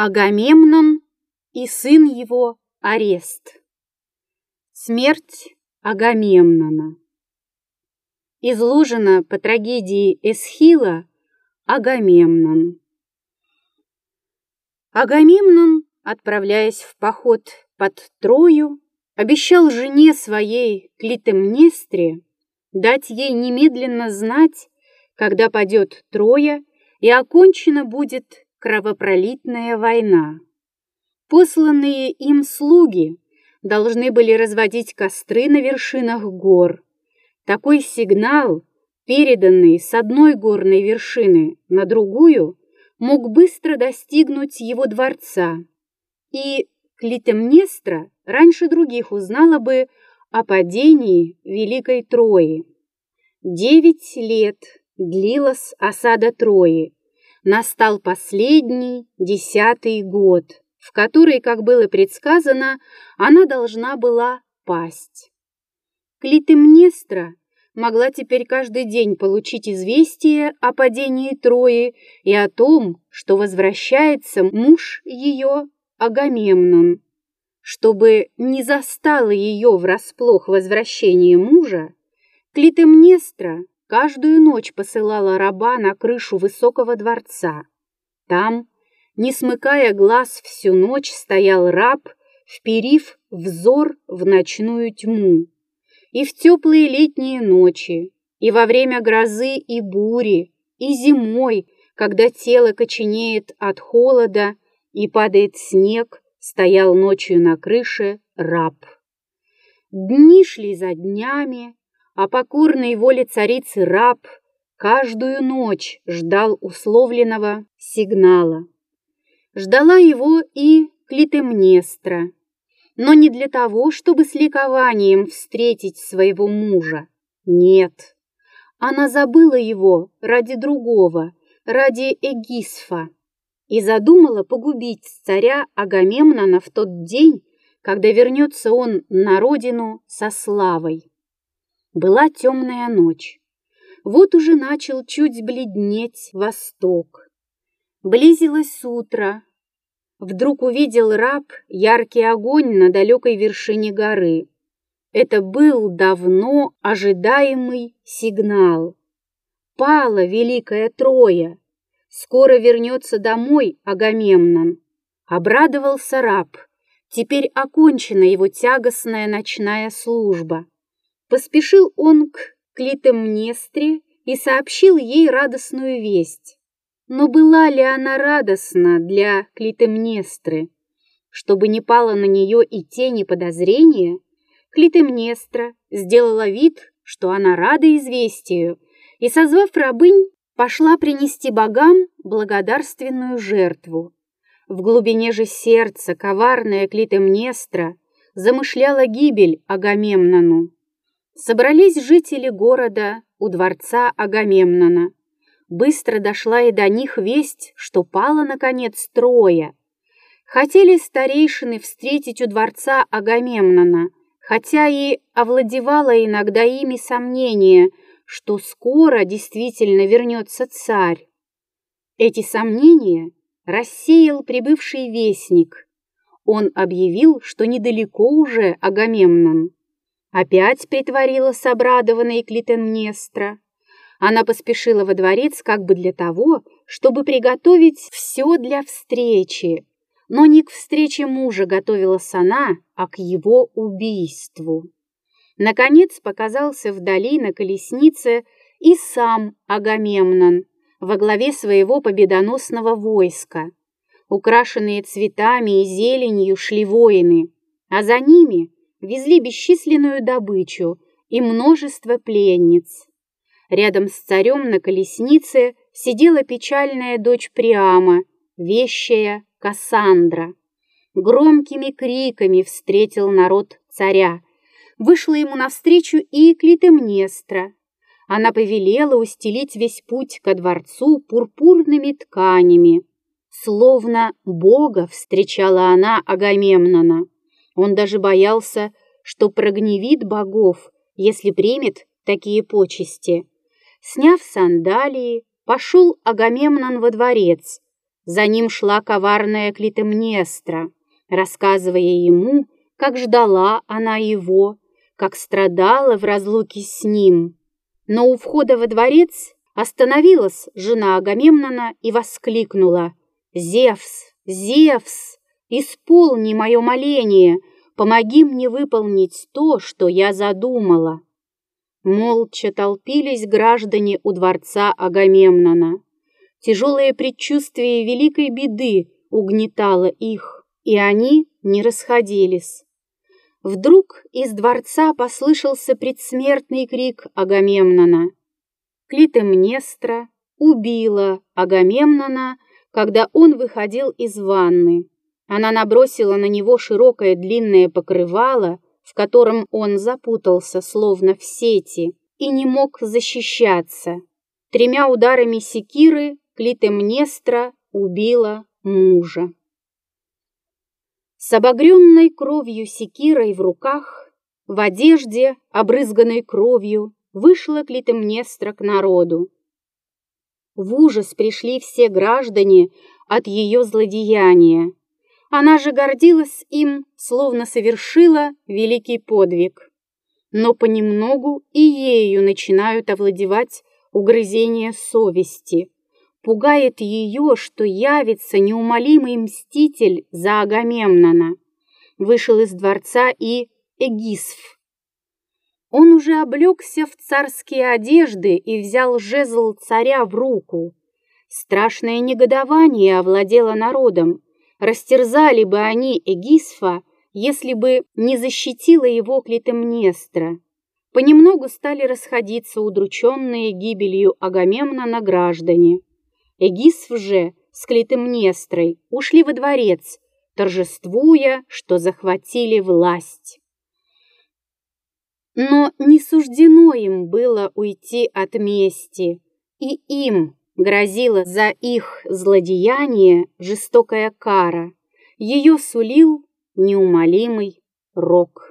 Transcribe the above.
Агамемнон и сын его Арест. Смерть Агамемнона. Изложена по трагедии Эсхила Агамемнон. Агамемнон, отправляясь в поход под Трою, обещал жене своей Клитемнестре дать ей немедленно знать, когда падет Троя и окончена будет кровопролитная война. Посланные им слуги должны были разводить костры на вершинах гор. Такой сигнал, переданный с одной горной вершины на другую, мог быстро достигнуть его дворца. И Клитемнестра раньше других узнала бы о падении Великой Трои. Девять лет длилась осада Трои, настал последний, десятый год, в который, как было предсказано, она должна была пасть. Клитемнестра могла теперь каждый день получить известие о падении Трои и о том, что возвращается муж ее Агамемнон. Чтобы не застало ее врасплох возвращение мужа, Клитемнестра каждую ночь посылала раба на крышу высокого дворца. Там, не смыкая глаз всю ночь, стоял раб, вперив взор в ночную тьму. И в теплые летние ночи, и во время грозы и бури, и зимой, когда тело коченеет от холода и падает снег, стоял ночью на крыше раб. Дни шли за днями, а покорной воле царицы раб каждую ночь ждал условленного сигнала. Ждала его и Клитемнестра, но не для того, чтобы с ликованием встретить своего мужа. Нет, она забыла его ради другого, ради Эгисфа, и задумала погубить царя Агамемнона в тот день, когда вернется он на родину со славой. Была темная ночь. Вот уже начал чуть бледнеть восток. Близилось утро. Вдруг увидел раб яркий огонь на далекой вершине горы. Это был давно ожидаемый сигнал. Пала Великая Троя. Скоро вернется домой Агамемнон. Обрадовался раб. Теперь окончена его тягостная ночная служба. Поспешил он к Клитемнестре и сообщил ей радостную весть. Но была ли она радостна для Клитемнестры? Чтобы не пало на нее и тени подозрения, Клитемнестра сделала вид, что она рада известию, и, созвав рабынь, пошла принести богам благодарственную жертву. В глубине же сердца коварная Клитемнестра замышляла гибель Агамемнону. Собрались жители города у дворца Агамемнона. Быстро дошла и до них весть, что пала, наконец, Троя. Хотели старейшины встретить у дворца Агамемнона, хотя и овладевало иногда ими сомнение, что скоро действительно вернется царь. Эти сомнения рассеял прибывший вестник. Он объявил, что недалеко уже Агамемнон. Опять притворилась обрадованной Клитемнестра. Она поспешила во дворец как бы для того, чтобы приготовить все для встречи. Но не к встрече мужа готовилась она, а к его убийству. Наконец показался вдали на колеснице и сам Агамемнон во главе своего победоносного войска. Украшенные цветами и зеленью шли воины, а за ними везли бесчисленную добычу и множество пленниц. Рядом с царем на колеснице сидела печальная дочь Приама, вещая Кассандра. Громкими криками встретил народ царя. Вышла ему навстречу и Клитемнестра. Она повелела устелить весь путь ко дворцу пурпурными тканями. Словно Бога встречала она Агамемнона. Он даже боялся, что прогневит богов, если примет такие почести. Сняв сандалии, пошел Агамемнон во дворец, За ним шла коварная Клитемнестра, рассказывая ему, как ждала она его, как страдала в разлуке с ним. Но у входа во дворец остановилась жена Агамемнона и воскликнула «Зевс! Зевс! Исполни мое моление! Помоги мне выполнить то, что я задумала!» Молча толпились граждане у дворца Агамемнона. Тяжелое предчувствие великой беды угнетало их, и они не расходились. Вдруг из дворца послышался предсмертный крик Агамемнона. Клитемнестра убила Агамемнона, когда он выходил из ванны. Она набросила на него широкое длинное покрывало, в котором он запутался, словно в сети, и не мог защищаться. Тремя ударами секиры Клитемнестра убила мужа. С обогренной кровью секирой в руках, в одежде, обрызганной кровью, вышла Клитемнестра к народу. В ужас пришли все граждане от ее злодеяния. Она же гордилась им, словно совершила великий подвиг. Но понемногу и ею начинают овладевать угрызения совести. Пугает ее, что явится неумолимый мститель за Агамемнона. Вышел из дворца и Эгисф. Он уже облегся в царские одежды и взял жезл царя в руку. Страшное негодование овладело народом, Растерзали бы они Эгисфа, если бы не защитила его Клитемнестра. Понемногу стали расходиться удрученные гибелью Агамемнона граждане. Эгисф же с Клитемнестрой ушли во дворец, торжествуя, что захватили власть. Но не суждено им было уйти от мести, и им Грозила за их злодеяние жестокая кара. Ее сулил неумолимый рок.